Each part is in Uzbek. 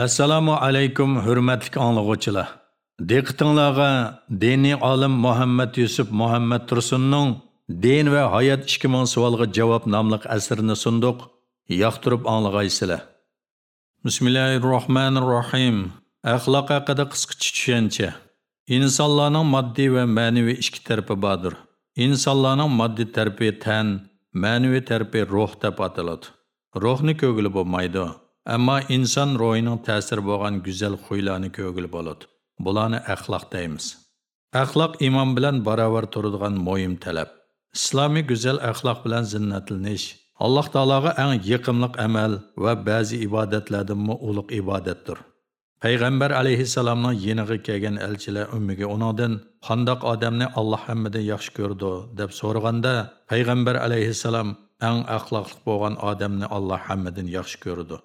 Assalomu alaykum hurmatli anglag'uvchilar. Diqqatingizga diniy olim Muhammad Yusuf Muhammad Tursunning Din va hayot 2000 savolga javob nomli asrini sunduq. Yoqtirib anglag'aysizlar. Bismillahirrohmanirrohim. Axloq haqida qisqacha tushuncha. İnsanlarning moddiy va ma'naviy ikki tarafi bordir. insonlarning moddiy tarafi tan, ma'naviy tarafi ruh deb ataladi. Ruhni ko'gili bo'lmaydi. Ammo инсан ruhining ta'siri bo'lgan go'zal xuylarni ko'gili bo'ladi. Bularni axloq deymiz. Axloq iymon bilan barobar turadigan muhim talab. Islomiy go'zal axloq bilan zinnatlanish Alloh taologa eng yiqimliq amal va ba'zi ibodatlardan ulug' ibodatdir. Payg'ambar alayhissalomning yeniga kelgan elchilar ummiga uningdan qandoq odamni Alloh hammadan yaxshi ko'rdi deb so'raganda payg'ambar alayhissalom eng axloqli bo'lgan odamni Alloh hammadan yaxshi ko'rdi.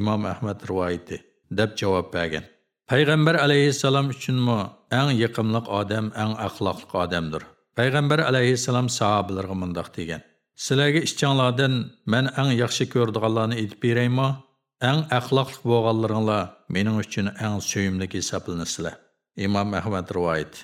Imom ahmad rivoyati deb javob bergan. Payg'ambar alayhissalom uchunmi eng yiqimliq odam eng axloqli odamdir? Payg'ambar alayhissalom sahobalarga mundoq degan. Sizlarga ishchanglardan man eng yaxshi ko'rdiganlarni aytib beraymi? Eng axloqli bo'lganlaringlar mening uchun eng suyimli hisoblanasizlar imom ahmad rivoyati.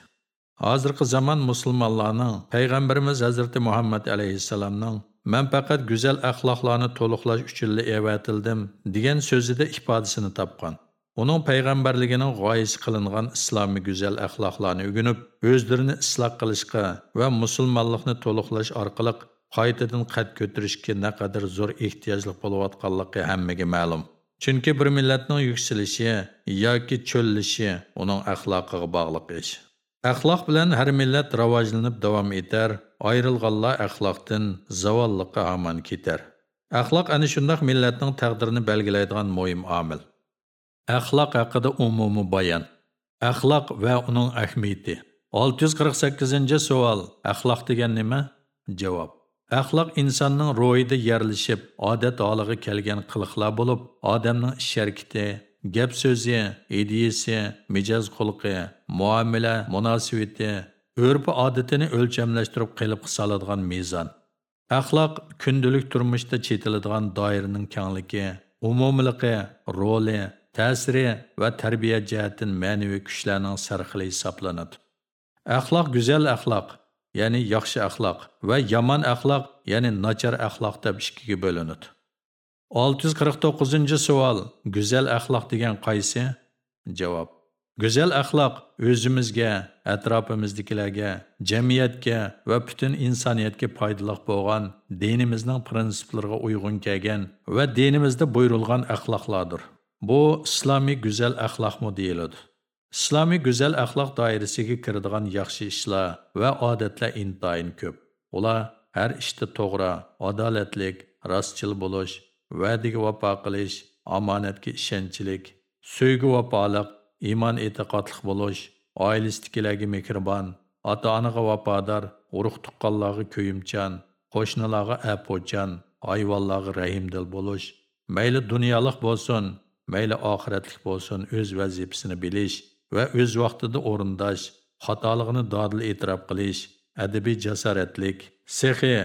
Hozirgi zamon musulmonlarning payg'ambarimiz hazrati muhammad alayhissalomning man faqat go'zal axloqlarni to'liqlash uchun evatildim degan so'zida ifodasini topgan uning payg'ambarligining g'oyasi qilingan islomiy go'zal axloqlarni o'rganib o'zlarini isloh qilishqa va musulmonlikni to'liqlash orqali qaytadan qad ko'tarishga naqadar zo'r ehtiyojli bo'layotganligi hammaga ma'lum chunki bir millatning yuksilishi yoki cho'llishi uning axloqiga bog'liq ish Axloq bilan har millat rivojlanib davom etar, ayrilganlar əxlaqdın zavallıqqa aman ketar. Əxlaq əni şundaq millatning taqdirini belgilaydigan muhim omil. Əxlaq haqida umumiy bayon. Əxlaq va uning ahamiyati. 648-savol. Əxlaq degan nima? Javob. Əxlaq insonning ruhida yerlashib, odat holiga kelgan qiliqlar bo'lib, odamning ish-harakati, gap so'zi, ideyasi, mijoz xulqi, muomala, munosabati, urf odatini o'lchamlashtirib qilib soladigan mezon. Axloq kundalik turmushda chetiladigan doiraning kengligi, umumligi, roli, ta'siri va tarbiya jihatdan ma'naviy kuchlarning sarxili hisoblanadi. Axloq go'zal axloq, ya'ni yaxshi axloq va yomon axloq, ya'ni nachar axloq deb ikkiga bo'linadi. 649 savol. Go'zal axloq degan qaysi? Javob. Go'zal axloq o'zimizga, atrofimizdagilarga, jamiyatga va butun insoniyatga foydali bo'lgan dinimizning prinsiplariga uyg'un kelgan va dinimizda buyurilgan axloqlardir. Bu islomiy go'zal axloqmi deyiladi. Islomiy go'zal axloq doirasiga kiradigan yaxshi ishlar va odatlar intayin ko'p. Ular har ishda to'g'ri, adolatlik, rostchil bo'lish va'daga vafo qilish, omonatga ishonchlik, so'ygi vafoliq, iymon e'tiqodli bo'lish, oilasidagilarga mehribon, ota-onaga vafodor, urug' tuqqanlarga ko'yimchan, qo'shnilarga apo'chan, hayvonlarga rahimdil bo'lish, mayli dunyolik bo'lsin, mayli oxiratlik bo'lsin, o'z vazifasini bilish va o'z vaqtida o'rindash, xatoligini dodil e'tirof qilish, adabiy jasoratlik, sehi,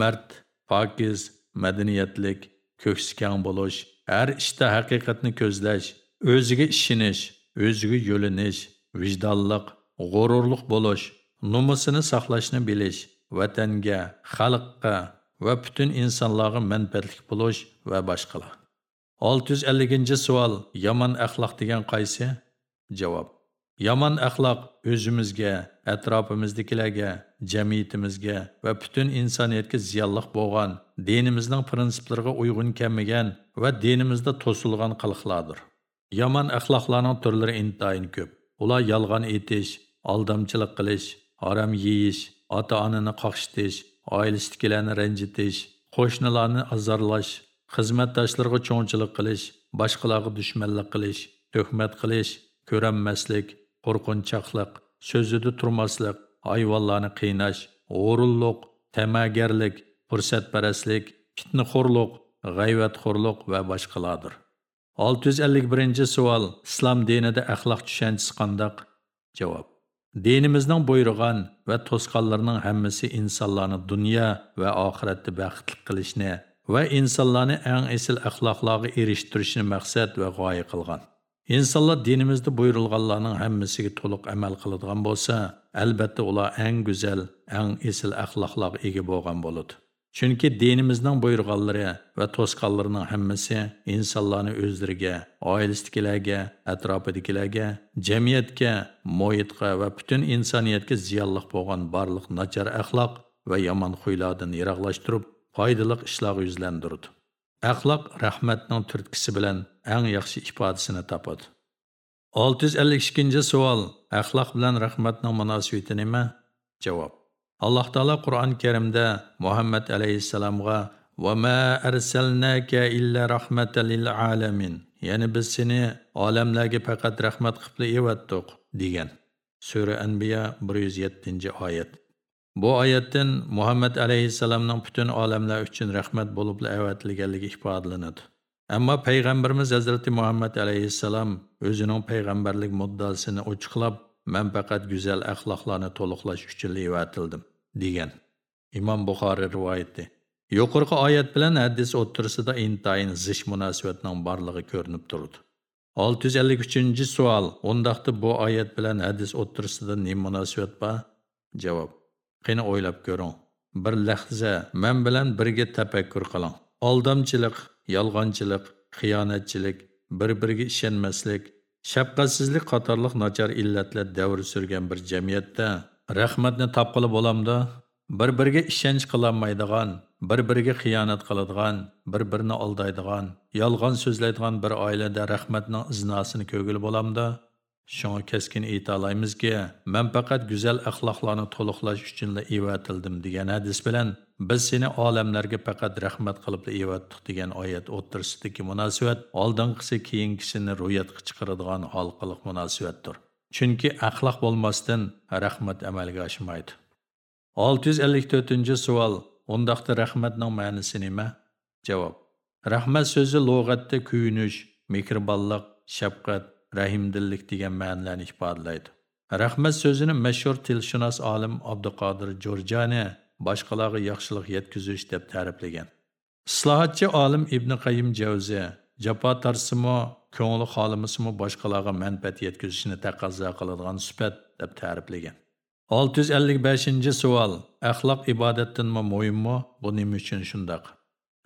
mard, pokiz, madaniyatlik, ko'ksi kang bo'lish, har ishda haqiqatni ko'zlash, o'ziga ishonish, o'ziga yo'linish, vijdonliq, g'ururliq bo'lish, nomusini saqlashni bilish, vatanga, xalqqa va butun insonlarga manfaatli bo'lish va boshqalar. 650 savol: Yomon axloq degan qaysi? Javob: Yomon axloq o'zimizga, atrofimizdagilarga, jamiyatimizga va butun insoniyatga ziyonliq bo'lgan, dinimizning prinsiplariga uyg'un kelmagan va dinimizda to'silgan qiliqlardir. Yomon axloqlarning turlari intayin ko'p. Ular yolg'on aytish, aldamçılıq qilish, haram yeyish, ota-onani qaqşitish, oilasidagilarni ranjitish, qo'shnilarni azarlash, xizmatdoshlarga cho'ngchilik qilish, boshqalarga dushmanlik qilish, tuhmat qilish, ko'ranmaslik, qo'rqinchoqlik, so'zida turmaslik, hayvonlarni qiynash, o'rinliq, tamagarlik, fursatparastlik, fitnaxo'rlik, g'ayvatxo'rlik va boshqalardir. 651 savol. Islom dinida axloq tushunchasi qandoq? Javob. Dinimizning buyurgan va to'sqanlarning hammasi insonlarni dunyo va oxiratda baxtli qilishni va insonlarni eng esil axloqlarga erishtirishni maqsad va g'oya qilgan. insonlar dinimizde buyurilganlarning hammasiga to'liq amal qiladigan bo'lsa albatta ular eng go'zal eng esil axloqlarga ega bo'lgan bo'ladi chunki dinimizning buyurganlari va to'sqanlarining hammasi insonlarni o'zlariga oilasidagilarga atrofidagilarga jamiyatga muhitga va butun insoniyatga ziyonli bo'lgan barliq nachar axloq va yomon xuylardan yiroqlashtirib foydali ishlarga yuzlandirdi axloq rahmatning turtkisi bilan eng yaxshi ifodasini topadi. 652 savol axloq bilan rahmatning munosabati nima? Javob. alloh taolo qur'oni karimda muhammad alayhissalomga وما أرسلناك إلا رحمة للعالمين ya'ni biz seni olamlarga faqat rahmat qilib evatdiq degan sura anbiya 107 oyat bu oyatdan muhammad alayhissalomning butun olamlar uchun rahmat bo'lib avatilganligi ifodalanadi ammo payg'ambarimiz hazrati muhammad alayhissalom o'zining payg'ambarlik muddasini ochiqlab men faqat go'zal axloqlarni to'liqlash uchun levatildim degan. Imom buxoriy rivoyati yuqorqi oyat bilan hadis o'ttirisida intayin zish munosabatning borligi ko'rinib turdi. 653 savol undaqda bu oyat bilan hadis o'ttirisida ne munosabat bor javob qani o'ylab ko'ring. Bir lahza men bilan birga tafakkur qiling. Aldamchilik yolg'onchilik xiyonatchilik bir biriga ishonmaslik shafqatsizlik qatorliq nochar illatlar davr surgan bir jamiyatda rahmatni topqili bo'lamdi bir biriga ishonch qilolmaydigan bir biriga xiyonat qiladigan bir birini aldaydigan yolg'on so'zlaydigan bir oilada rahmatning iznosini ko'gil bo'lamdi shunga keskin aytaolaymizki man faqat go'zal axloqlarni to'liqlash uchunla evatildim degan hadis bilan biz seni olamlarga faqat rahmat qilib evatdik degan oyat o'ttirsidagi munosabat oldinqisi keyingisini ro'yatga chiqaradigan halqiliq munosabatdir. Chunki axloq bo'lmasdan rahmat amalga oshmaydi. 654 savol undaqda rahmatning ma'nosi nima? Javob rahmat so'zi lug'atda kuyinish mehribonlik shafqat rahimdillik degan ma'nolarni ifodalaydi rahmat so'zini mashhur tilshunos olim abduqodir jo'rjani boshqalarga yaxshilik yetkazish deb ta'riflagan. Islohotchi olim ibn qayim javzi jafo tarsimu ko'ngli xolimisimi boshqalarga manfaat yetkazishni taqozo qiladigan sifat deb ta'riflagan. 655 savol axloq ibodatdanmi muhimmi? Bu nima uchun shundoq.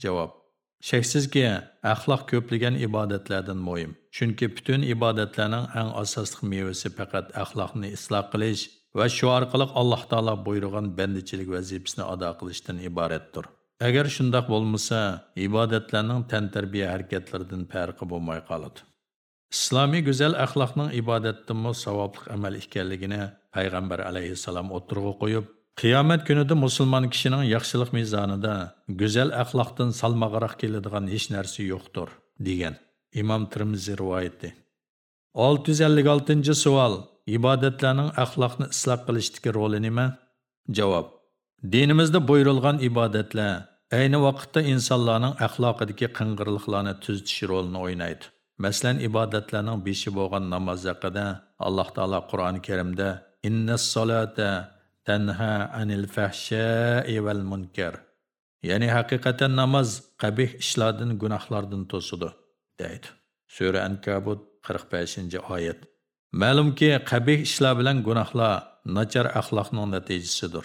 Javob. Shaksizki axloq ko'plagan ibodatlardan muhim. Chunki butun ibodatlarning eng asosli mevasi faqat axloqni isloh qilish va shu orqali alloh taolo buyurgan bandichilik vazifasini ado qilishdan iboratdir. Agar shundoq bo'lmasa ibodatlarning tantarbiya harakatlaridan farqi bo'lmay qoladi. Islomiy go'zal axloqning ibodatdanmi savobli amal ekanligini payg'ambar (əleyhissalam) o'tirg'a qo'yib qiyomat kunida musulmon kishining yaxshilik mezonida go'zal axloqdan salmog'iroq keladigan hech narsa yo'qdir degan imom Tirmizi rivoyati 656 savol ibodatlarning axloqni isloh qilishdagi roli nima? Javob dinimizda buyurilgan ibodatlar ayni vaqtda insonlarning axloqidagi qing'irliqlarni tuzitish rolini o'ynaydi. Masalan ibodatlarning beshi bo'lgan namoz haqida alloh taolo qur'oni karimda innas solata anil fahshai val munkar ya'ni haqiqatan namoz qabih ishlardan gunohlardan to'sidi deydi sura ankabut 45 oyat ma'lumki qabih ishlar bilan gunohlar nachar axloqning natijasidir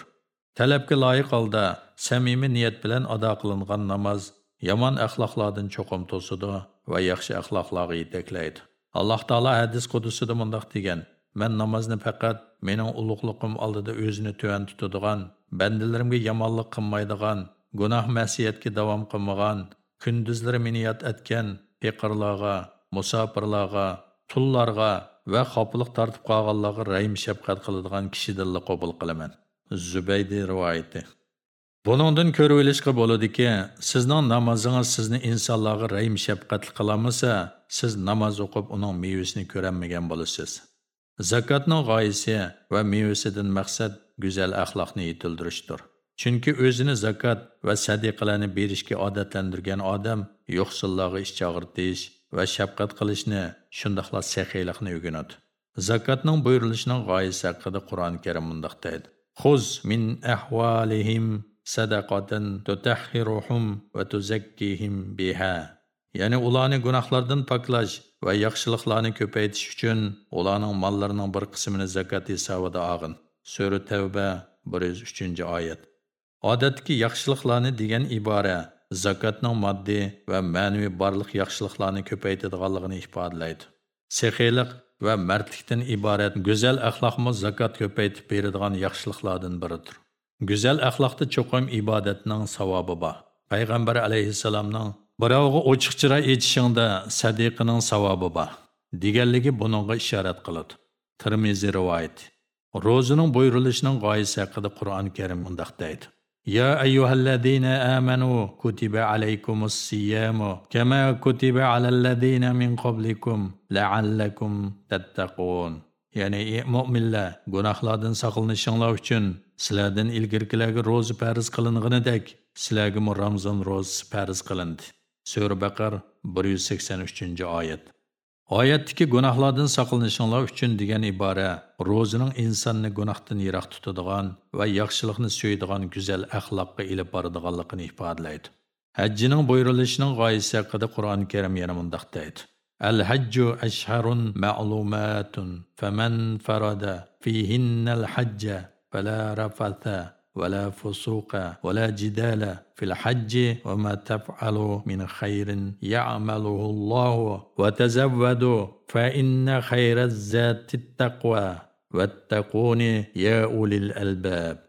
talabga loyiq holda samimiy niyat bilan ado qilingan namoz yomon axloqlardan cho'qim to'sidi va yaxshi axloqlarga yetaklaydi alloh taolo hadis qudusida mundoq degan man namozni faqat mening ulug'liqim oldida o'zini tuvan tutadigan bandalarimga yomonlik qilmaydigan gunoh masiyatga davom qilmagan kunduzlari meni yod etgan peqirlarga musofirlarga tullarga va xopiliq tortib qolganlarga rahm shafqat qiladigan kishidilla qabul qilaman zubaydi rivoyati buningdan ko'rib olishga bo'ladiki sizning namozingiz sizni insonlarga rahm shafqatli qilamasa siz namoz o'qib uning mevasini ko'rolmagan bo'lasiz Zakatning g'oyasi va mevasidan maqsad go'zal axloqni yetildirishdir. Chunki o'zini zakat va sadiqalarni berishga odatlantirgan odam yo'qsillarga ish chaqirtish va shafqat qilishni, shundaqla saxiylikni o'rganadi. Zakatning buyurilishining g'oyasi haqida Qur'on Karim mundaq deydi: "Xuz min ahvalihim sadaqatan tutahhiruhum va tuzakkihim biha." Ya'ni ularni gunohlardan poklash va yaxshiliklarni ko'paytirish uchun ularning mollarining bir qismini zakot hisobida og'in. Sura tavba 103 oyat. Odatdagi yaxshiliklarni degan ibora zakotning moddiy va ma'naviy barliq yaxshiliklarni ko'paytiradiganligini ifodalaydi sexiylik va mardlikdan iborat go'zal axloqmi zakot ko'paytib beradigan yaxshiliklardan biridir. Go'zal axloqda cho'qim ibodatning savobi bor. Payg'ambar alayhissalomning birovga ochiqchira aytishingda sadiqining savobi bor deganligi buningga ishorat qiladi termiziy rivoyat ro'zining buyurilishining g'oyasi haqida qur'oni karim mundoq deydi يا أيها الذين آمنوا كتب عليكم الصيام كما كتب على الذين من قبلكم لعلكم تتقون ya'ni ey mo'minlar gunohlardan saqlanishinglar uchun sizlardan ilgirkilarga ro'za farz qilinganidek sizlarga ramzon ro'zasi farz qilindi sura baqar 183 oyat oyatdagi gunohlardan saqlanishinglar uchun degan ibora ro'zining insonni gunohdan yiroq tutadigan va yaxshilikni suyadigan go'zal axloqqa ilib boradiganligini ifodalaydi hajjining buyurilishining g'oyasi haqida qur'oni karim yana mundoq deydi الحج أشهر معلومات فمن فرد فيهن الحج فلا رفث ولا فسوق ولا جدال في الحج وما تفعلوا من خير يعمله الله وتزودوا فإن خير الزاد التقوى. واتقون يا أولي الألباب.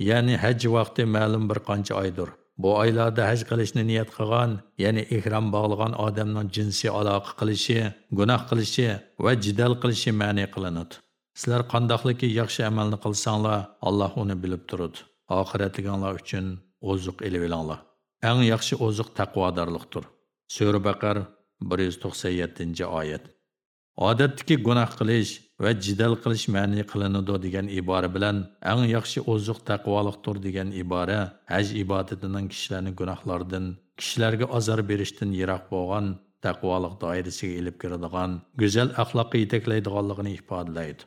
يعني هج وقت مالن برقانج أيدر بو أيلا ده هج قلش نيات قغان يعني إحرام بغلغان آدمنا جنسي علاق قلشي قناه قلشي وجدال قلشي ماني قلنط sizlar qandoqliki yaxshi amalni qilsanglar alloh uni bilib turadi oxiratliginglar uchun oziq elib olinglar eng yaxshi oziq taqvodorlikdir sura baqar 197 oyat. Odatdagi gunoh qilish va jidal qilish ma'ni qilinadi degan ibora bilan eng yaxshi oziq taqvolikdir degan ibora haj ibodatining kishilarni gunohlardan kishilarga azor berishdan yiroq bo'lgan taqvoliq doirasiga ilib kiradigan go'zal axloqqa yetaklaydiganligini ifodalaydi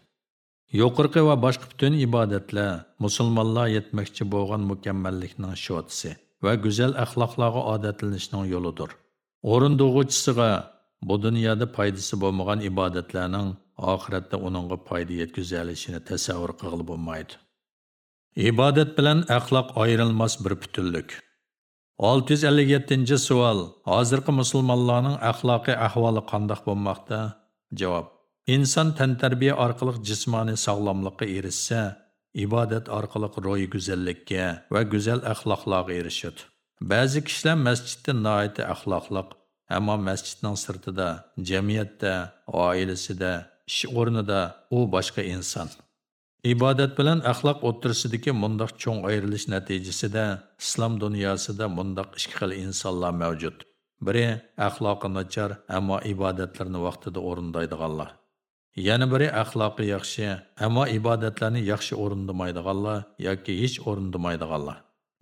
yuqorqi va boshqa butun ibodatlar musulmonlar yetmoqchi bo'lgan mukammallikning shotisi va go'zal axloqlarga odatlanishning yo'lidir. O'rindog'ichisiga bu dunyoda foydasi bo'lmagan ibodatlarning oxiratda uningga foyda yetkazishini tasavvur qilib bo'lmaydi. Ibodat bilan axloq ayrilmas bir butunlik. 657 savol. Hozirgi musulmonlarning axloqiy ahvoli qanday bo'lmoqda? Javob. İnsan tən tərbiyə arqılıq cismani sağlamlıqqa erişsə, ibadət arqılıq roy güzəllikə və gözəl əxlaqlağa erişir. Bəzi kişilər məsciddə nəhayət əxlaqlıq, amma məscidin sırtında, cəmiyyətdə, ailəsində, iş ornida o başqa insan. İbadət bilan əxlaq otursudakı mundaq çoğ ayrılış nəticəsində İslam dünyasında mundaq iki xil insanlar mövcud. Biri əxlaqı naçar, amma ibadətlərini vaxtında orundaydıqanlar. Yana biri axloqi yaxshi ammo ibodatlarni yaxshi o'rindamaydiganlar yoki hech o'rindamaydiganlar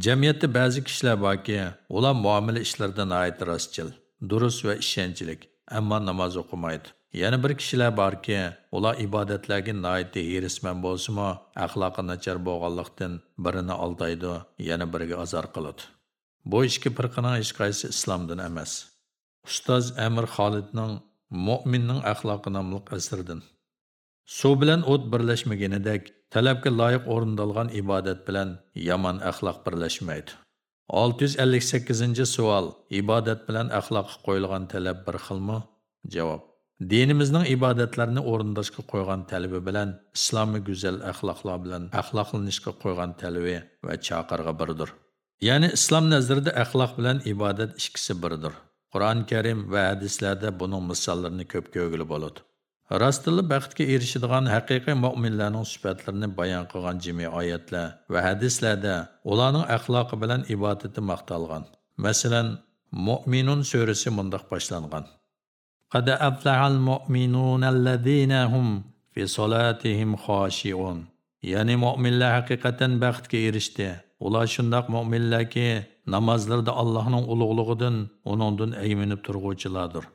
jamiyatda ba'zi kishilar borki ular muomala ishlarida rostchil durust va ishonchlik ammo namoz o'qimaydi. Yana bir kishilar borki ular ibodatlarga noiti herisman mu axloqi nachar bo'lganlikdan birini aldaydi yana biriga azor qiladi. Bu ikki firqaning hech qaysi islomdan emas. Ustoz amir xolidning Mu'minning axloqi nomli asrdan. suv bilan o't birlashmaganidek talabga loyiq o'rindalgan ibodat bilan yomon axloq birlashmaydi. 658 savol ibodat bilan axloqqa qo'yilgan talab bir xilmi? Javob dinimizning ibodatlarni o'rindashga qo'ygan talabi bilan islomiy go'zal axloqlar bilan axloqlanishga qo'ygan talabi va chaqirg'i birdir. Ya'ni islom nazarida axloq bilan ibodat ikkisi birdir. Qur'on Karim va hadislarda buning misollarini ko'p ko'rgili bo'ladi. Rastili baxtga erishadigan haqiqiy mu'minlarning sifatlarini bayon qilgan jami oyatlar va hadislarda ularning axloqi bilan ibodati maqtalgan. Masalan, Mu'minun surasi mundaq boshlangan. Qad aflahal mu'minun allazina hum fi salatihim xoshi'un. Ya'ni mu'minlar haqiqatan baxtga erishdi. Ular shundoq mu'minlarki, namazlarda Allah'ın uluğluğudun, onundun eyminip turguçiladır.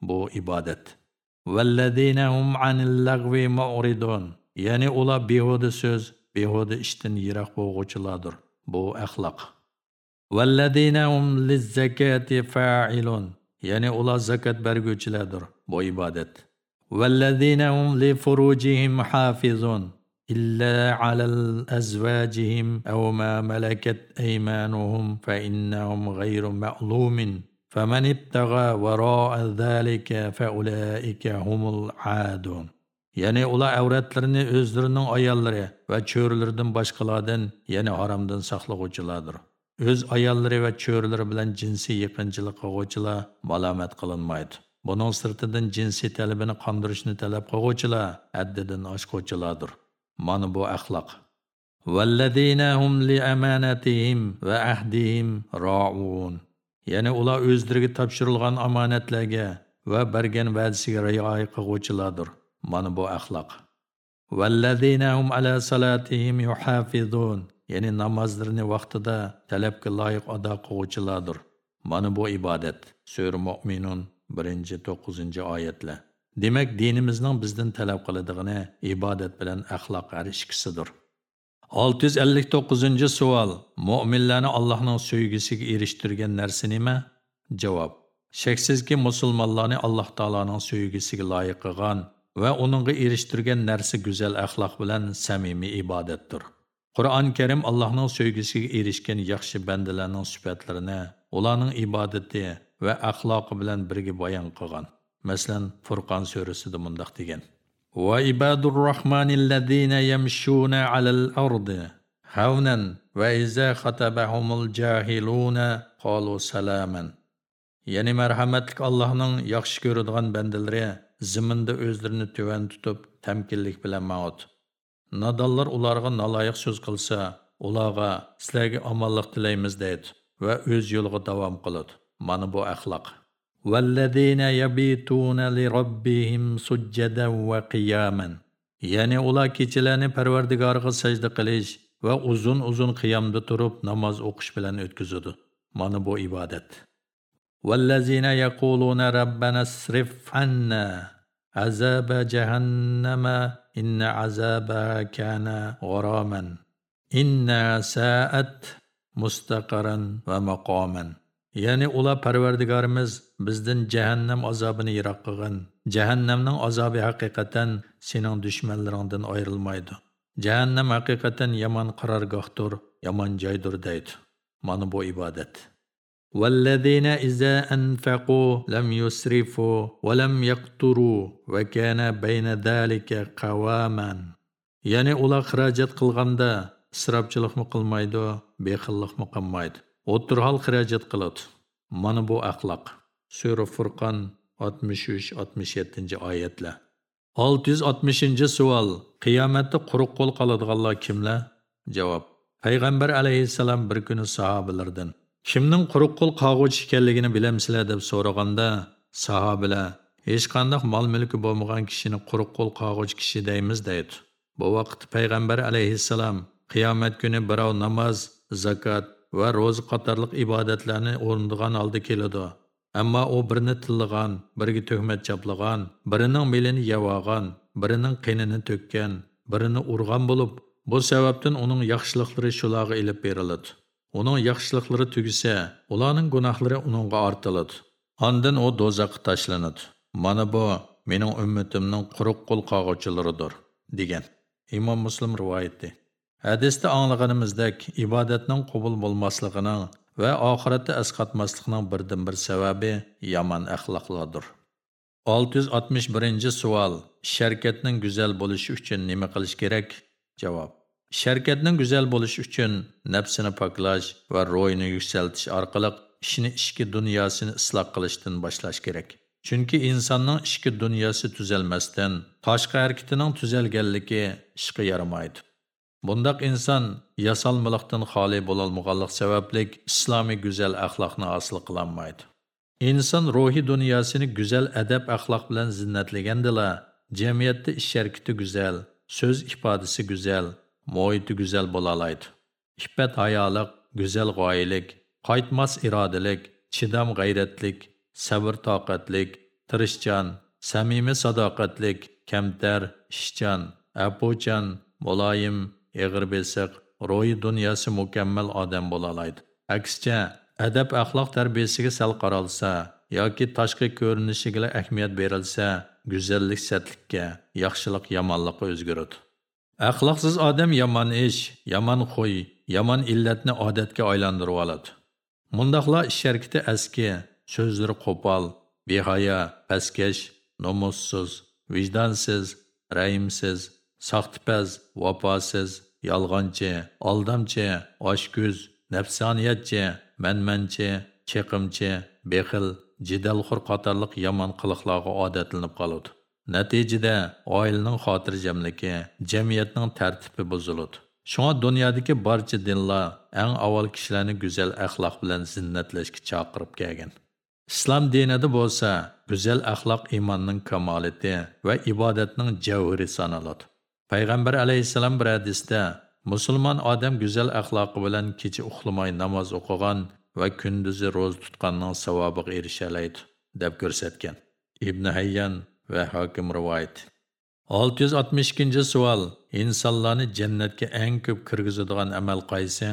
Bu ibadet. وَالَّذ۪ينَ هُمْ عَنِ اللَّغْوِ مَعْرِدُونَ Yani ola bihudu söz, bihudu iştin yirak boğuçiladır. Bu ahlak. وَالَّذ۪ينَ هُمْ لِلزَّكَاتِ فَاعِلُونَ Yani ola zakat bergüçiladır. Bu ibadet. وَالَّذ۪ينَ هُمْ لِفُرُوجِهِمْ حَافِظُونَ إلا على أزواجهم أو ما ملكت أيمانهم فإنهم غير مألوم فمن ابتغى وراء ذلك فأولئك هم العادون ya'ni ular avratlarini o'zlarining ayollari va cho'rilaridan boshqalardan ya'ni haromdan saqlag'uvchilardir o'z ayollari va cho'rilari bilan jinsiy yaqinchilik qilg'uvchilar malomat qilinmaydi buning sirtidan jinsiy talabini qondirishni talab qilg'uvchilar haddidan oshg'uvchilardir Mana bu axloq. Vallazinahum li amanatihim va ahdihim ra'un. Ya'ni ular o'zlariga topshirilgan omonatlarga va bergan va'dasiga rioya qiluvchilardir. Mana bu axloq. Vallazinahum ala salatihim yuhafizun. Ya'ni namozlarini vaqtida talabga loyiq ado qiluvchilardir. Mana bu ibodat. Sura mo'minun 1-9 oyatlar. Demak dinimizning bizdan talab qiladigani e, ibodat bilan axloq har ikkisidir 659 savol. Mo'minlarni allohning so'ygisiga erishtirgan narsa nima? Javob. Shaksizki musulmonlarni alloh taoloning so'ygisiga loyiq qilgan va uningga erishtirgan narsa go'zal axloq bilan samimiy ibodatdir. Qur'oni karim allohning so'ygisiga erishgan yaxshi bandalarning sifatlarini ularning ibodati va axloqi bilan birga bayon Мәсәлән, Фуркан сүрәсендә мондак дигән: "Ва ибадур рахманилләзина ямшуна алал арды хавнан ва иза хатабахумул джахилуна калу саламан." Яни мәрхәмәтлек Аллаһның яхшы күрдегән бәндәләре зиминда үзләрен төвән тутып, тәмкинлек белән мәгъут. Надаллар уларга налайык сүз кылса, уларга "Сезләргә аманлык теләйбез" дейт ва үз юлыга дәвам кылат. Mana bu axloq. والذين يبيتون لربهم سجدا وقياما ya'ni ular kechalarni parvardigoriga sajda qilish va uzun uzun qiyomda turib namoz o'qish bilan o'tkazadi mana bu ibodat والذين يقولون ربنا اصرف عنا عذاب جهنم إن عذابها كان غراما إنها ساءت مستقرا ومقاما ya'ni ular parvardigorimiz bizdan jahannam azobini yiroq qilgin jahannamning azobi haqiqatan sening dushmanlaringdan ayrilmaydi jahannam haqiqatan yomon qarorgohdir yomon joydir deydi mana bu ibodat والذين إذا أنفقوا لم يسرفوا ولم يقتروا وكان بين ذلك قواما ya'ni ular xarajat qilganda isrofchilikmi qilmaydi bexillikmi qilmaydi o'tirhol xarajat qiladi mana bu axloq sura furqon 63-67 oyatlar. 660 savol. Qiyomatda quruq qo'l qoladiganlar kimlar? Javob. Payg'ambar alayhissalom bir kuni sahobalardan kimning quruq qo'l qog'uvchi ekanligini bilamsizlar? deb so'raganda sahobalar hech qanday mol mulki bo'lmagan kishini quruq qo'l qog'uvchi kishi deymiz deydi. Bu vaqt payg'ambar alayhissalom qiyomat kuni birov namoz zakot va ro'za qatorliq ibodatlarni o'rnadigan holda keladi. Ammo u birini tillagan biriga tuhmat chaplagan birining belini yavagan birining qinini to'kkan birini urgan bo'lib bu sababdan uning yaxshiliklari shularga ilib beriladi uning yaxshiliklari tugisa ularning gunohlari uningga ortiladi Ondan u do'zaxga tashlanadi mana bu mening ummatimning quruq qo'l qog'uvchilaridir degan imom muslim rivoyati Hadisda anlag'animizdek ibodatning qabul bo'lmasligining va oxiratda asqatmaslikning birdan bir sababi yomon axloqlardir. 661 savol. Sharkatning go'zal bo'lishi uchun nima qilish kerak? Javob. Sharkatning go'zal bo'lishi uchun nafsini poklash va ro'yini yuksaltish orqali işini işki dunyosini isloq qilishdan boshlash kerak. Chunki insonning ishki dunyosi tuzalmasdan, tashqi harakatining tuzalganligi ishga yaramaydi. Bundaq insan yasalmılıqdan xali bolalmıqallıq səbəblik İslami güzəl əxlaqını asılı qılanmaydı. İnsan ruhi dünyasını güzəl ədəb əxlaq bilən zinnətləgəndələ, cəmiyyətdə iş şərkiti güzəl, söz ifadəsi güzəl, muhiti güzəl bolalaydı. İbbət hayalıq, güzəl qayilik, qaytmaz iradilik, çidam qayrətlik, səbir taqətlik, tırışcan, səmimi sadaqətlik, kəmtər, işcan, əbucan, mulayim, muloyim, eg'ir besiq, ro'yi dunyosi mukammal odam bo'la oladi. Aksicha, adab axloq tarbiyasiga sal qaralsa, yoki tashqi ko'rinishiga ahamiyat berilsa go'zallik satlikka yaxshilik yomonlikka o'zgaradi axloqsiz odam yomon ish yomon xuy yomon illatni odatga aylantirib oladi mundoqlar ish harakati aski so'zlari qo'pol behaya, pastkash nomussiz vijdonsiz rahimsiz saxtipaz vafosiz yolg'onchi aldamchi oshko'z nafsoniyatchi manmanchi cheqimchi bexil jidalxur qatorliq yomon qiliqlarga odatlanib qoladi natijada oilaning xotirjamligi jamiyatning tartibi buziladi shunga dunyodagi barcha dinlar eng avval kishilarni go'zal axloq bilan zinnatlashga chaqirib kelgan. Islom dinida bo'lsa go'zal axloq iymonning kamolati va ibodatning javhiri sanaladi. Payg'ambar alayhissalom bir hadisda musulmon odam go'zal axloqi bilan kecha uxlamay namoz o'qigan va kunduzi ro'za tutganning savobiga erishalaydi deb ko'rsatgan ibn hayyan va hokim rivoyat. 662 savol insonlarni jannatga eng ko'p kirgizadigan amal qaysi?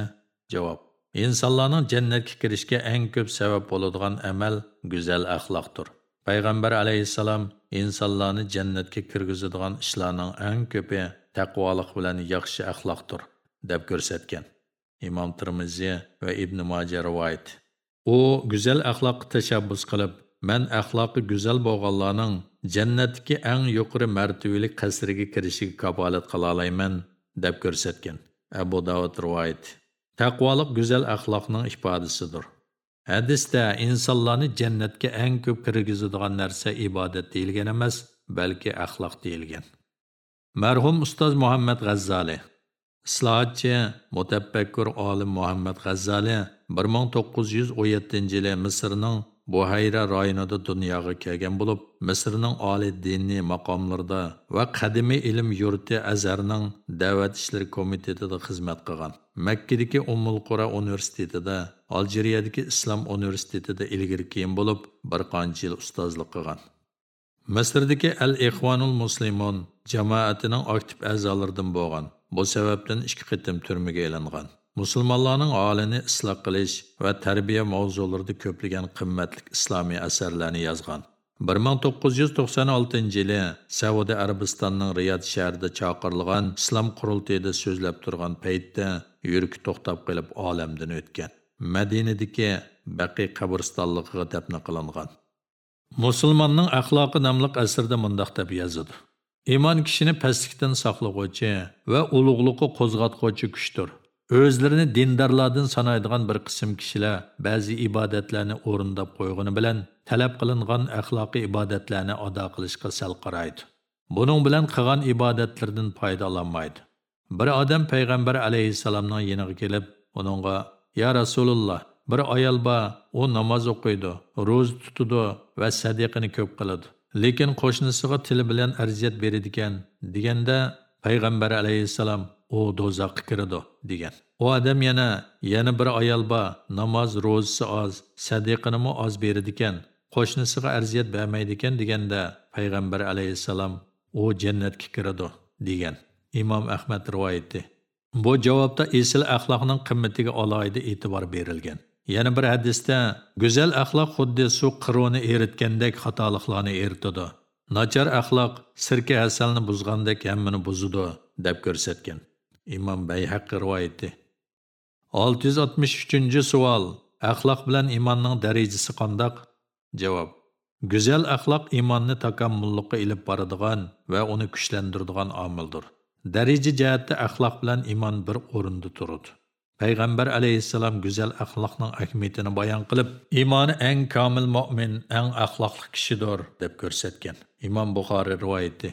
Javob insonlarning jannatga kirishga eng ko'p sabab bo'ladigan amal go'zal axloqdir. Payg'ambar alayhissalom insonlarni jannatga kirgizadigan ishlarning eng ko'pi taqvolik bilan yaxshi axloqdir deb ko'rsatgan. Imom termiziy va ibn moja rivoyat. U go'zal axloqqa tashabbus qilib man axloqi go'zal bo'lganlarning jannatga eng yuqori martabali qasriga kirishiga kafolat qila olmayman deb ko'rsatgan. Abu davud rivoyat. Taqvolik go'zal axloqning ifodasidir. Hadisda insonlarni jannatga eng ko'p kirgizadigan narsa ibodat deyilgan emas balki axloq deyilgan. Marhum ustoz muhammad g'azzali islohotchi mutafakkur olim muhammad g'azzali 1917 yili misrning buhayra rayonida dunyoga kelgan bo'lib misrning oliy diniy maqomlarida va qadimiy ilm yurti azarning da'vat ishlari komitetida xizmat qilgan. Makkadagi umul qura universitetida aljeriyadagi islom universitetida ilgari keyin bo'lib bir qancha yil ustozlik qilgan. Misrdagi al ixvonul muslimun jamoatining aktiv a'zolaridan bo'lgan. Bu sababdan ikki qitim turmaga ilingan musulmonlarning holini isloh qilish va tarbiya mavzularida ko'plagan qimmatli islomiy asarlarni yozgan. 1996 yili Saudiya Arabistonining Riyod shahrida chaqirilgan islom qurultayida so'zlab turgan paytda yuragi to'xtab qilib olamdan o'tgan. Madinadagi Baqi qabristonligiga dafn qilingan. Musulmonning axloqi nomli asrda mundaq deb yozadi. Iymon kishini pastlikdan saqlag'uvchi va ulug'liqni qo'zg'atg'uvchi kuchdir. O'zlarini dindorlardan sanaydigan bir qism kishilar ba'zi ibodatlarni o'rindab qo'ygani bilan talab qilingan axloqiy ibodatlarni ado qilishga sal qaraydi. Buning bilan qilgan ibodatlardan foydalanmaydi. Bir odam payg'ambar alayhissalomning yeniga kelib, uningga: "Ya Rasulullah, bir ayol bor, u namoz o'qiydi, ro'za tutadi va sadiqani ko'p qiladi. Lekin qo'shnisiga tili bilan arziyat beradigan" deganda payg'ambar alayhissalom u do'zaxga kiradi degan. U odam yana yana bir ayol bor, namoz, ro'zasi oz, sadiqinimi oz beradigan, qo'shnisiga arziyat bermaydigan deganda payg'ambar alayhissalom u jannatga kiradi degan. imom ahmad rivoyati bu javobda esil axloqning qimmatiga alohida e'tibor berilgan. Yana bir hadisda go'zal axloq xuddi suv qiruvini eritgandek xatoliklarni eritadi. Nachar axloq sirka asalni buzgandek hammani buzadi deb ko'rsatgan. Imom bayhaqi rivoyati 663 savol axloq bilan imonning darajasi qandoq? Javob go'zal axloq imonni takommullukka ilib boradigan va uni kuchlantiradigan omildir. Daraja jihatda axloq bilan iymon bir o'rinda turadi. Payg'ambar alayhissalom go'zal axloqning ahamiyatini bayon qilib iymoni eng komil mo'min eng axloqli kishidir deb ko'rsatgan. Imom buxoriy rivoyati.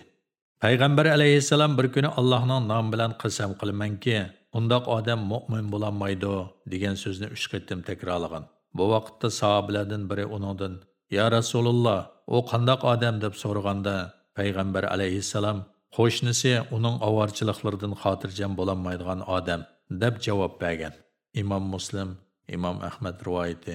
Payg'ambar alayhissalom bir kuni allohning nomi bilan qasam qilamanki undoq odam mo'min bo'lolmaydi degan so'zni uch qatim takrorlagan. Bu vaqtda sahobalardan biri uningdan yo rasululloh u qandoq odam? deb so'raganda payg'ambar alayhissalom qo'shnisi uning ovorchiliklaridan xotirjam bo'lolmaydigan odam deb javob bergan. Imom muslim imom ahmad rivoyati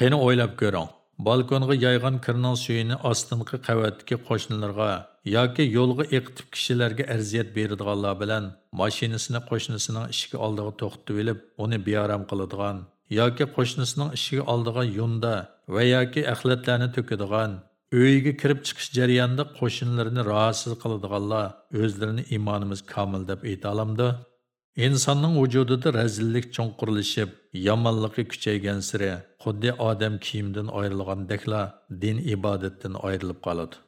qani o'ylab ko'ring balkonga yaygan kirning suyini ostinqi qavatdagi qo'shnilarga yoki yo'lga eqitib kishilarga arziyat beradiganlar bilan mashinasini qo'shnisining eshigi oldiga to'xtatib olib uni bearam qiladigan yoki qo'shnisining ishiga oldiga yunda va yoki axlatlarni to'kadigan uyiga kirib chiqish jarayonida qo'shnilarini rohatsiz qiladiganlar o'zlarini iymonimiz komil deb aytolamdi insonning vujudida razillik cho'nqurlashib yomonligi kuchaygan siri xuddi odam kiyimdan ayrilgandeklar din ibodatdan ayrilib qoladi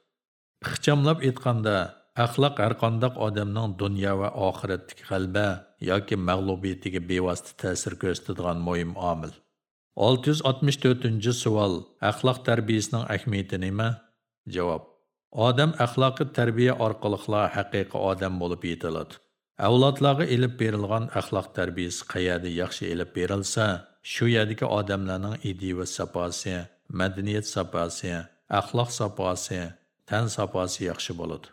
ixchamlab aytganda axloq har qandoq odamning dunyo va oxiratdagi g'alba yoki mag'lubiyatiga bevosita ta'sir ko'rsatadigan muhim omil 664 savol. Axloq tarbiyasining ahamiyati nima? Javob. Odam axloqiy tarbiya orqali haqiqiy odam bo'lib yetiladi. Avlodlarga ilib berilgan axloq tarbiyasi qayerda yaxshi ilib berilsa shu yerdagi odamlarning ideya saposi madaniyat saposi axloq saposi tan saposi yaxshi bo'ladi.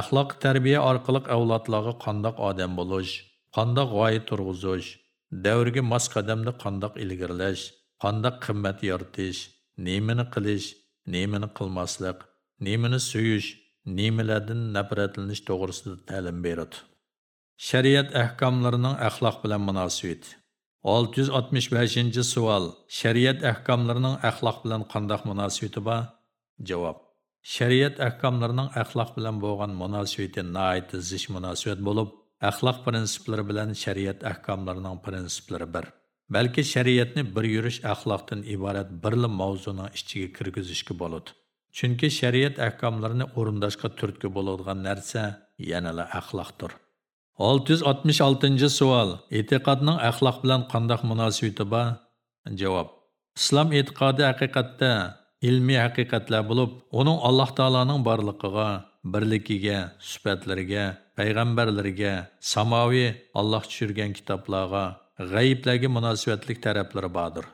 Axloq tarbiya orqali avlodlarga qandoq odam bo'lish qandoq g'oya turg'izish davrga mos qadamni qandoq ilgirlash qandoq qimmat yoritish nemini qilish nemini qilmaslik nemini suyish nemalardan nafratlanish to'g'risida ta'lim beradi shariat ahkomlarining axloq bilan munosabati. 665 savol. Shariat ahkomlarining axloq bilan qandoq munosabati bor? Javob. Shariat ahkomlarining axloq bilan bo'lgan munosabati nihoyat zich munosabat bo'lib axloq prinsiplari bilan shariat ahkomlarining prinsiplari bir. Balki shariatni bir yurish axloqdan iborat birla mavzuning ichiga kirgizishga bo'ladi chunki shariat ahkomlarini o'rindashga turtki bo'ladigan narsa yanala axloqdir. 666 savol. E'tiqodning axloq bilan qandoq munosabati bor? Javob. Islom e'tiqodi haqiqatda ilmiy haqiqatlar bo'lib uning alloh taoloning borligiga birligiga sifatlariga payg'ambarlarga samoviy alloh tushirgan kitoblarga g'ayiblarga munosabatlik taraflari bordir.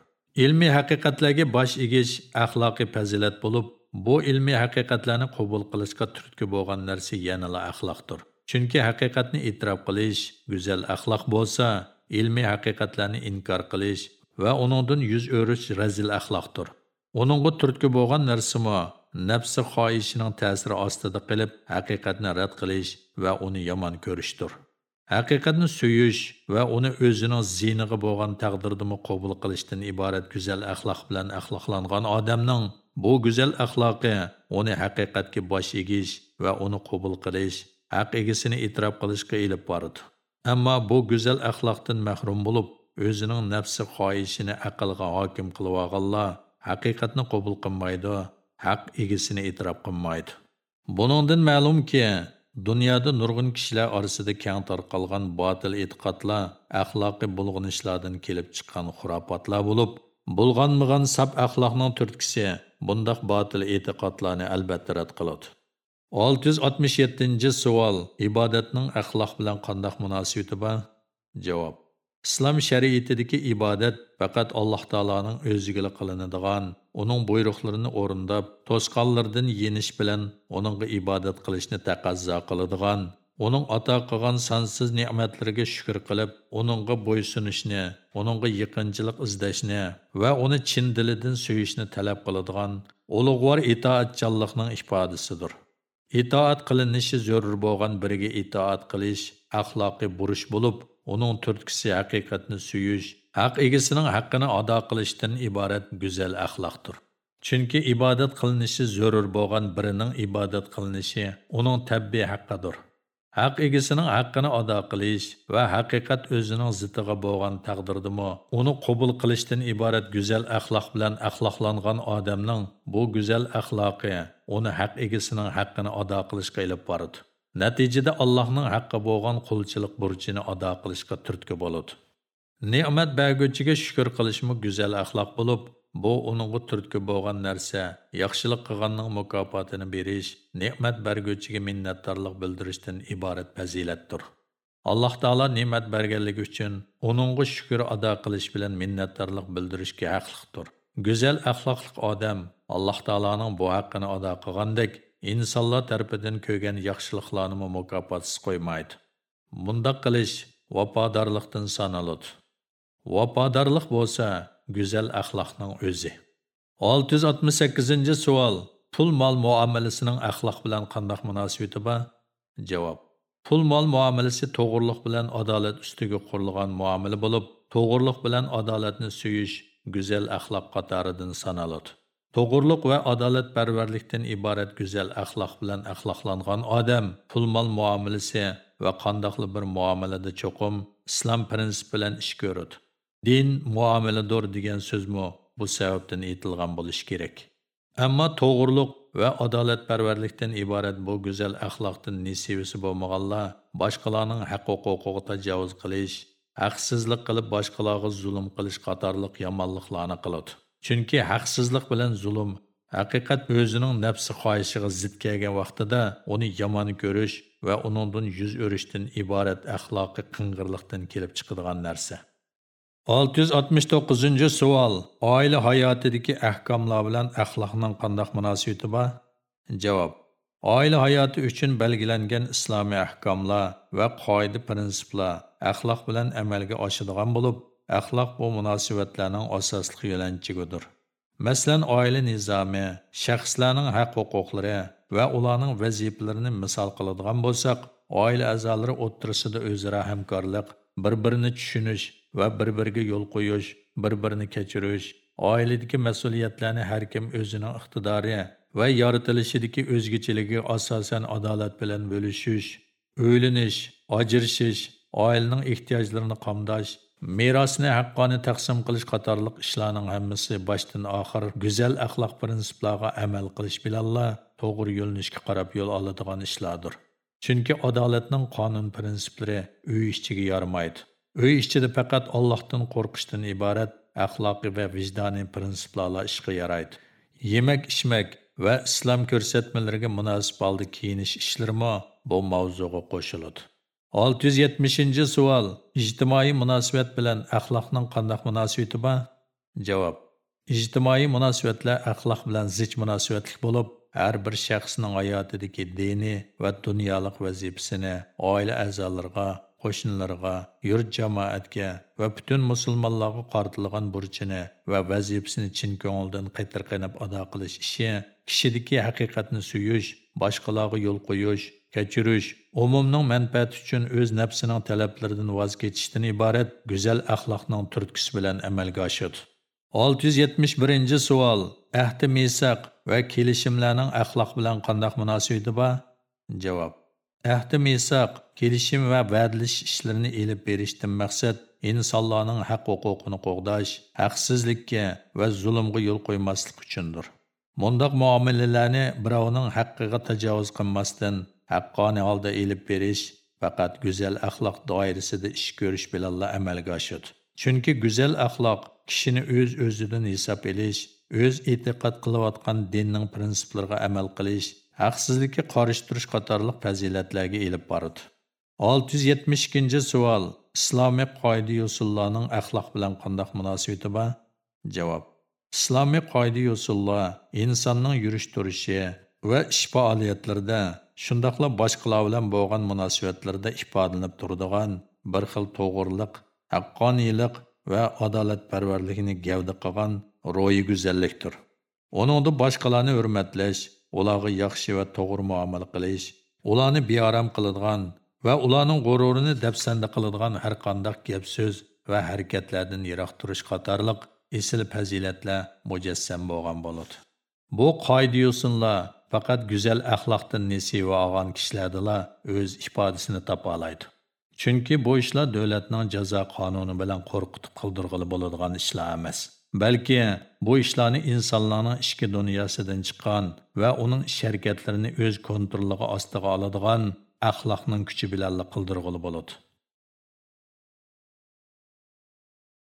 Ilmiy haqiqatlarga bosh egish axloqiy fazilat bo'lib bu ilmiy haqiqatlarni qabul qilishga turtki bo'lgan narsa yanala axloqdir. Chunki haqiqatni e'tirof qilish go'zal axloq bo'lsa ilmiy haqiqatlarni inkor qilish va uningdan yuz o'rish razil axloqdir. Uningga turtki bo'lgan narsimi nafsi xoyishining ta'siri ostida qilib haqiqatni rad qilish va uni yomon ko'rishdir. Haqiqatni suyish va uni o'zining ziyniga bo'lgan taqdirdimi qabul qilishdan iborat go'zal axloq bilan axloqlangan odamning bu go'zal axloqi uni haqiqatga bosh egish va uni qabul qilish, haq egisini e'tirof qilishga ilib boradi. Ammo bu go'zal axloqdan mahrum bo'lib, o'zining nafsi xoyishini aqlga hokim qilib olganlar haqiqatni qabul qilmaydi, haq egisini e'tirof qilmaydi. Buningdan ma'lumki, dunyoda nurg'un kishilar orasida keng tarqalgan botil e'tiqodlar axloqiy bulg'inishlardan kelib chiqqan xurofotlar bo'lib, bulg'anmagan sab axloqning turtkisi bundoq botil e'tiqodlarni albatta rad qiladi. 667 savol ibodatning axloq bilan qandoq munosabati bor? Javob islom shariatidagi ibodat faqat alloh Taala'nın o'zigila qilinadigan uning buyruqlarini o'rindab to'sqonlardan yeniş bilan uningga ibodat qilishni taqozo qiladigan uning ata qilgan sansız ne'matlariga shukr qilib uningga bo'ysunishni uningga yaqinchilik izlashni va uni chin dilidan suyishni talab qiladigan ulug'vor itoatchanlikning ifodasidir. Itoat qilinishi zarur bo'lgan biriga itoat qilish axloqiy burish bo'lib uning turtkisi haqiqatni suyish, haq egisining haqqini ado qilishdan iborat go'zal axloqdir. Chunki ibodat qilinishi zarur bo'lgan birining ibodat qilinishi uning tabbiy haqqidir. Haq egisining haqqini ado qilish va haqiqat o'zining zitiga bo'lgan taqdirdimi, uni qabul qilishdan iborat go'zal axloq bilan axloqlangan odamning bu go'zal axloqi uni haq egisining haqqini ado qilishga ilib boradi. Natijada Allohning haqqi bo'lgan qulchilik burchini ado qilishga turtki bo'ladi. Ne'mat berguvchiga shukr qilishmi go'zal axloq bo'lib, bu uningga turtki bo'lgan narsa, yaxshilik qilganning mukofotini berish, ne'mat berguvchiga minnatdorlik bildirishdan iborat fazilatdir. Alloh taolo ne'mat berganligi uchun uningga shukr ado qilish bilan minnatdorlik bildirishga haqliqdir. Go'zal axloqli odam Alloh taolaning bu haqqini ado qilgandek insonlar tarafidan ko'rgan yaxshiliklarni mukofotsiz qo'ymaydi bundoq qilish vafodorlikdan sanaladi vafodorlik bo'lsa go'zal axloqning o'zi 668 savol pul mol muomalasining axloq bilan qanday munosabati bor javob pul mol muomalasi to'g'riliq bilan adolat ustiga qurilgan muomala bo'lib to'g'riliq bilan adolatni suyish go'zal axloq qatoridan sanaladi to'g'riliq va adolatparvarlikdan iborat go'zal axloq bilan axloqlangan odam pul mol muomalasi va qandoqli bir muomalada cho'qim islom prinsipi bilan ish ko'radi din muomalador degan so'zmi bu sababdan aytilgan bo'lishi kerak. Ammo to'g'riliq va adolatparvarlikdan iborat bu go'zal axloqdan nisivisi bo'lmaganlar boshqalarning haq huquqiga tajovuz qilish haqsizlik qilib boshqalarga zulm qilish qatorliq yomonliklarni qiladi. Chunki haqsizlik bilan zulm haqiqat o'zining nafsi xohishiga zid kelgan vaqtida uni yomon ko'rish va uningdan yuz o'rishdan iborat axloqiy qing'irlikdan kelib chiqadigan narsa. 669 savol. Oila hayotidagi ahkomlar bilan axloqning qandoq munosabati bor? Javob. Oila hayoti uchun belgilangan islomiy ahkomlar va qoida prinsiplar axloq bilan amalga oshadigan bo'lib axloq bu munosabatlarning asosli yo'lanchigidir masalan oila nizomi shaxslarning haq huquqlari va ularning vazifalarini misol qiladigan bo'lsak oila a'zolari o'ttirisida o'zaro hamkorlik bir birini tushunish va bir biriga yo'l qo'yish bir birini kechirish oiladagi mas'uliyatlarni har kim o'zining iqtidori va yoritilishidagi o'zgachiligi asosan adolat bilan bo'lishish o'ylanish ajrishish oilaning ehtiyojlarini qamdash merosni haqqoni taqsim qilish qatorliq ishlarning hammasi boshdan oxir go'zal axloq prinsiplarga amal qilish bilanla to'g'ri yo'linishga qarab yo'l oladigan ishlardir. Chunki adolatning qonun prinsiplari uy ishchiga yormaydi. Uy ishchida faqat allohdan qo'rqishdan iborat axloqiy va vijdoniy prinsiplarla ishga yaraydi. Yemak ichmak va islom ko'rsatmalariga munosib holda kiyinish ishlarimi bu mavzuga qo'shiladi. 670 savol ijtimoiy munosabat bilan axloqning qanday munosabati bor? Javob. Ijtimoiy munosabatlar axloq bilan zich munosabatlik bo'lib har bir shaxsning hayotidagi diniy va dunyolik vazifasini oila a'zolariga qo'shnilarga yurt jamoatga va butun musulmonlarga qartilgan burchini va vazifasini chin ko'ngildan qaytarqanab ado qilish ishi kishidagi haqiqatni suyish boshqalarga yo'l qo'yish kechirish umumning manfaati uchun o'z nafsining talablaridan voz kechishdan iborat go'zal axloqning turtkisi bilan amalga oshadi 671 savol. Ahdi misaq va kelishimlarning axloq bilan qanday munosabati bor? Javob. Ahdi misaq kelishim va va'dalash ishlarini elib berishdan maqsad insonlarning haq huquqini qo'g'dash haqsizlikka va zulmga yo'l qo'ymaslik uchundir. Мұндақ muomalalarni birovning haqqiga tajovuz qilmasdan haqqoniy holda ilib berish faqat go'zal axloq doirasida ish ko'rish bilanla amalga oshadi chunki go'zal axloq kishini o'z o'zidan hisob elish o'z e'tiqod qilayotgan dinning prinsiplariga amal qilish haqsizlikka qarshi turish qatorliq fazilatlarga ilib boradi. 672 savol islomiy qoida usullarning axloq bilan qanday munosabati bor? Javob islomiy qoida usullar insonning yurish turishi va ish faoliyatlarida shundoqla boshqalar bilan bo'lgan munosabatlarda ifodalanib turadigan bir xil to'g'riliq haqqoniylik va adolatparvarlikni gavda qilgan ro'yi go'zallikdir. Uningda boshqalarni hurmatlash ularga yaxshi va to'g'ri muomala qilish ularni beorom qiladigan va ularning g'ururini dafsanda qiladigan har qandaq gap so'z va harakatlardan yiroq turish qatorliq esil fazilatlar mujassam bo'lgan bo'ladi. Bu qoida yo'sinlar faqat go'zal axloqdan nesiva olgan kishilardala o'z ifodasini topa oladi chunki bu ishlar davlatning jazo qonuni bilan qo'rqitib qildirg'ili bo'ladigan ishlar emas. Balki bu ishlarni insonlarning ichki dunyosidan chiqqan va uning ish harakatlarini o'z kontrolliga ostiga oladigan axloqning kuchi bilan qildirg'ili bo'ladi.